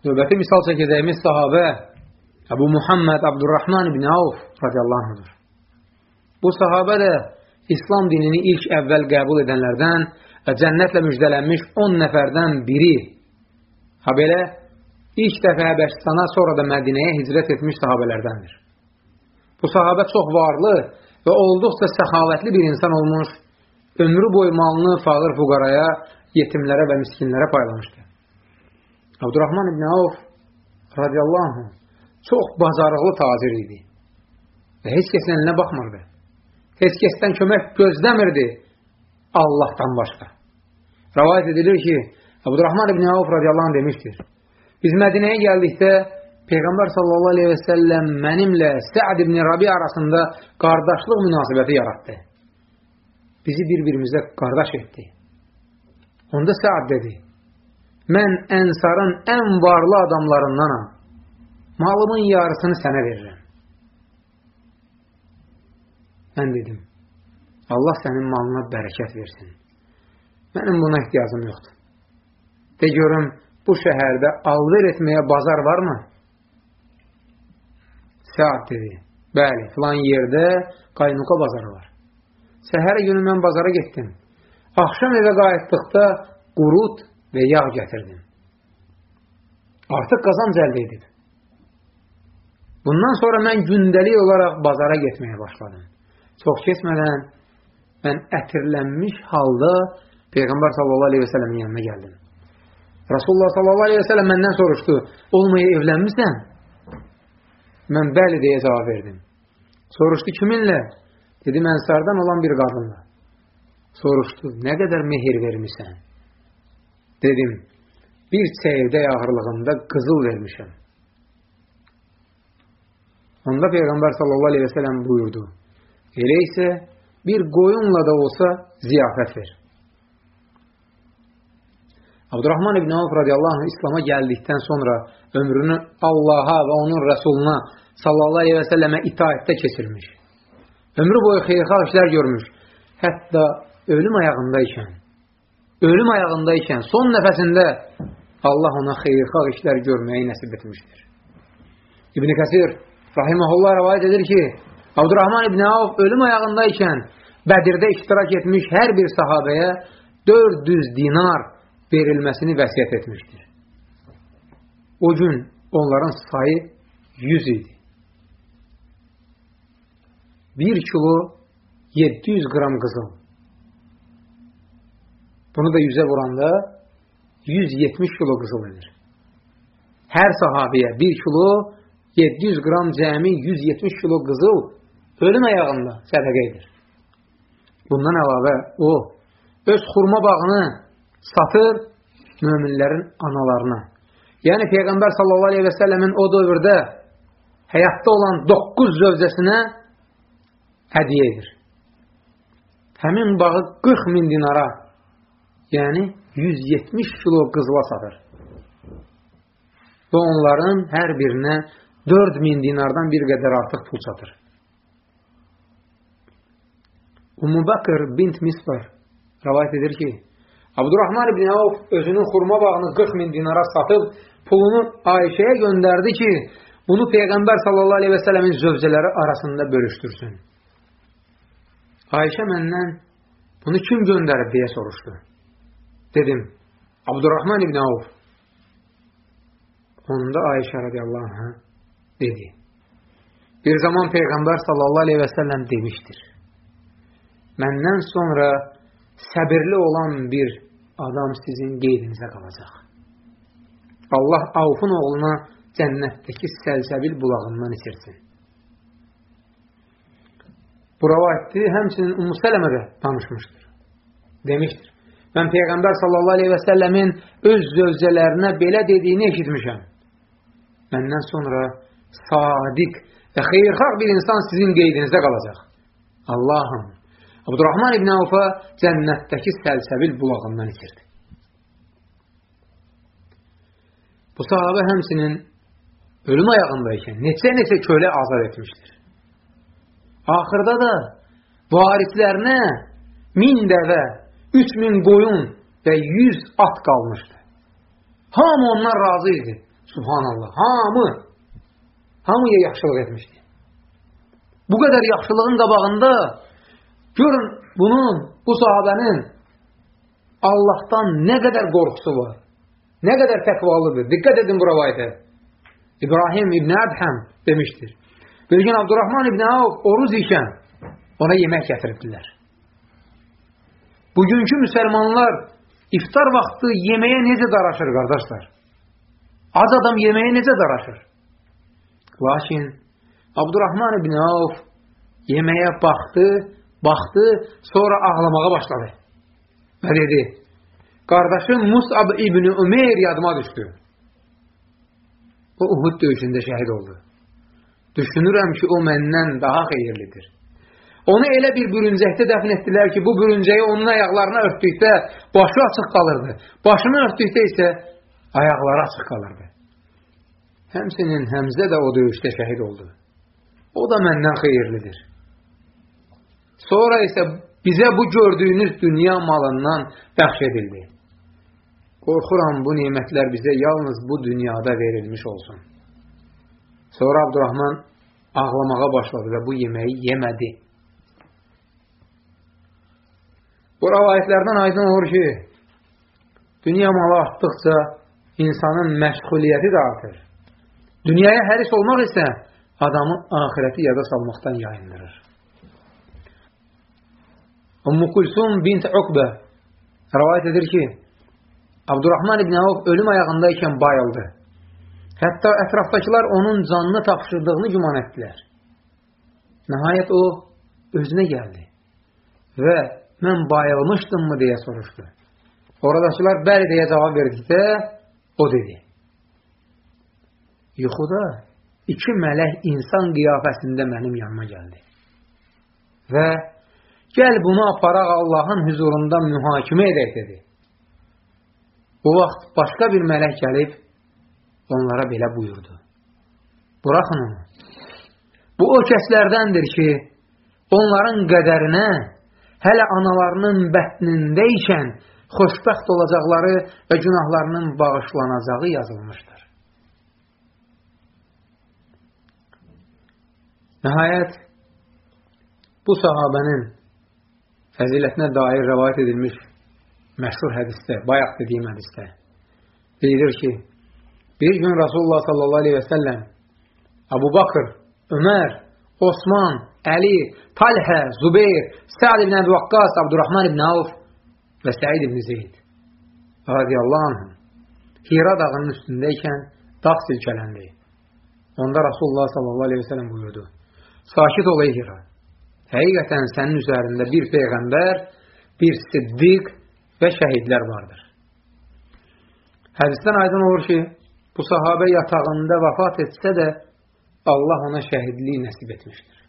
Növbəti misal çəkəcəyimiz sahabə Əbu Muhammed Abdurrahman ibn Avf radiyallahu anhudur. Bu sahabə də İslam dinini ilk əvvəl qəbul edənlərdən və cənnətlə müjdələnmiş 10 nəfərdən biri. Ha belə, ilk dəfə Həbəşistana, sonra da Mədinəyə hicrət etmiş sahabələrdəndir. Bu sahabə çox varlı və olduqca səxavətli bir insan olmuş, ömrü boyu malını fağır fuqaraya, yetimlərə və miskinlərə paylamışdı. Abdurrahman ibn Avf radiyallahu anh çox bazarıqlı tacir idi və heç kəsin əlinə baxmırdı. Heç kəsdən kömək gözləmirdi Allahdan başqa. Rəvayət edilir ki, Abdurrahman ibn Avf radiyallahu anh demişdir. Biz Mədinəyə gəldikdə Peyğəmbər sallallahu aleyhi və səlləm mənimlə Səad ibn Rabi arasında qardaşlıq münasibəti yaratdı. Bizi bir-birimizə qardaş etdi. Onda Səad dedi, mən ənsarın ən varlı adamlarındanam. Malımın yarısını sənə verirəm. Mən dedim, Allah sənin malına bərəkət versin. Mənim buna ehtiyacım yoxdur. De görüm, bu şəhərdə alver etməyə bazar varmı? Səad dedi, bəli, filan yerdə qaynuqa bazarı var. Səhər günü mən bazara getdim. Axşam evə qayıtdıqda qurut və yağ gətirdim. Artıq qazanc əldə edib. Bundan sonra mən gündəlik olaraq bazara getməyə başladım. Çox keçmədən mən ətirlənmiş halda Peyğəmbər sallallahu aleyhi və sələmin yanına gəldim. Rasulullah sallallahu aleyhi və sələm məndən soruşdu, olmaya evlənmirsən? Mən bəli deyə cavab verdim. Soruşdu, kiminlə? Dedim, ənsardan olan bir qadınla. Soruşdu, nə qədər mehir vermirsən? Dedim, bir çeyirdək ağırlığında qızıl vermişəm. Onda Peyğəmbər sallallahu aleyhi və sələm buyurdu, elə isə bir qoyunla da olsa ziyafət ver. Abdurrahman ibn Avf radiyallahu anh İslama gəldikdən sonra ömrünü Allaha və onun rəsuluna sallallahu aleyhi və səlləmə itaətdə keçirmiş. Ömrü boyu xeyrxal işlər görmüş. Hətta ölüm ayağındaykən ölüm ayağındaykən son nəfəsində Allah ona xeyrxalq işlər görməyi nəsib etmişdir. İbn Kəsir rahimehullah rivayet edir ki, Abdurrahman ibn Avf ölüm ayağındaykən Bədirdə iştirak etmiş hər bir sahabəyə 400 dinar verilməsini vəsiyyət etmişdir. O gün onların sayı 100 idi. 1 kilo 700 qram qızıl. Bunu da yüzə vuranda 170 kilo qızıl edir. Hər sahabiyə 1 kilo 700 qram cəmi 170 kilo qızıl ölüm ayağında sədəqə edir. Bundan əlavə o öz xurma bağını satır möminlərin analarına. Yəni Peyğəmbər sallallahu aleyhi və səlləmin o dövrdə həyatda olan 9 zövcəsinə hədiyə edir. Həmin bağı 40 min dinara yəni 170 kilo qızla satır. Və onların hər birinə 4000 dinardan bir qədər artıq pul çatır. Ummu Bakır bint Misbar rəvayət edir ki, Abdurrahman ibn Avf özünün xurma bağını 40 min dinara satıb, pulunu Ayşəyə göndərdi ki, bunu Peyğəmbər sallallahu aleyhi və sələmin zövcələri arasında bölüşdürsün. Ayşə məndən bunu kim göndərib deyə soruşdu. Dedim, Abdurrahman ibn Avf. Onda Ayşə radiyallahu anh dedi. Bir zaman Peyğəmbər sallallahu aleyhi və səlləm demişdir. Məndən sonra səbirli olan bir adam sizin qeydinizə qalacaq. Allah Avfun oğluna cənnətdəki səlsəbil bulağından içirsin. Bu rəvayətli həmçinin Ummu Sələmə də danışmışdır. Demişdir. Mən Peyğəmbər sallallahu aleyhi və səlləmin öz zövcələrinə belə dediyini eşitmişəm. Məndən sonra sadiq və xeyrxalq bir insan sizin qeydinizdə qalacaq. Allahım, Abdurrahman ibn Avfa cənnətdəki səlsəbil bulağından içirdi. Bu sahabə həmsinin ölüm ayağındaykən neçə-neçə kölə azad etmişdir. Axırda da varislərinə min dəvə 3000 qoyun və 100 at qalmışdı. Hamı ondan razı idi. Subhanallah. Hamı, hamıya yaxşılıq etmişdi. Bu qədər yaxşılığın qabağında görün bunun, bu sahabənin Allahdan nə qədər qorxusu var. Nə qədər təqvalıdır. Diqqət edin bu rəvayətə. İbrahim İbn Ədhəm demişdir. Bir gün Abdurrahman İbn Avf oruz ikən ona yemək gətirdilər. Bugünkü müsəlmanlar iftar vaxtı yeməyə necə daraşır, qardaşlar? Az adam yeməyə necə daraşır? Lakin Abdurrahman ibn Avf yeməyə baxdı, baxdı, sonra ağlamağa başladı. Və dedi, qardaşım Musab ibn Ömeyr yadıma düşdü. O Uhud döyüşündə şəhid oldu. Düşünürəm ki, o məndən daha xeyirlidir. Onu elə bir bürüncəkdə dəfn etdilər ki, bu bürüncəyi onun ayaqlarına örtdükdə başı açıq qalırdı. Başını örtdükdə isə ayaqları açıq qalırdı. Həmsinin Həmzə də o döyüşdə şəhid oldu. O da məndən xeyirlidir. Sonra isə bizə bu gördüyünüz dünya malından bəxş edildi. Qorxuram bu nimətlər bizə yalnız bu dünyada verilmiş olsun. Sonra Abdurrahman ağlamağa başladı və bu yeməyi yemədi. Bu rəvayətlərdən aydın olur ki, dünya malı artdıqca insanın məşğuliyyəti də artır. Dünyaya həris olmaq isə adamı ahirəti yada salmaqdan yayındırır. Ümmü Kulsum bint Uqbə rəvayət edir ki, Abdurrahman ibn Avf ölüm ayağındaykən bayıldı. Hətta ətrafdakılar onun canını tapşırdığını güman etdilər. Nəhayət o özünə gəldi və mən bayılmışdımmı deyə soruşdu. Oradakılar bəli deyə cavab verdikdə o dedi. Yuxuda iki mələk insan qiyafəsində mənim yanıma gəldi. Və gəl bunu aparaq Allahın huzurunda mühakimə edək dedi. Bu vaxt başqa bir mələk gəlib onlara belə buyurdu. Buraxın onu. Bu o kəslərdəndir ki, onların qədərinə hələ analarının bətnindəykən xoşbəxt olacaqları və günahlarının bağışlanacağı yazılmışdır. Nəhayət, bu sahabənin fəzilətinə dair rəvayət edilmiş məşhur hədisdə, bayaq dediyim hədisdə deyilir ki, bir gün Rasulullah sallallahu aleyhi və səlləm Abu Bakır, Ömər, Osman, Əli, Talhə, Zubeyr, Səad ibn Əbi Vaqqas, Abdurrahman ibn Avf və Səid ibn Zeyd radiyallahu anhüm Hira dağının üstündəykən dağ silkələndi. Onda Rasulullah sallallahu aleyhi və səlləm buyurdu. Sakit ol ey Hira. Həqiqətən sənin üzərində bir peyğəmbər, bir siddiq və şəhidlər vardır. Hədisdən aydın olur ki, bu sahabə yatağında vəfat etsə də Allah ona şəhidliyi nəsib etmişdir.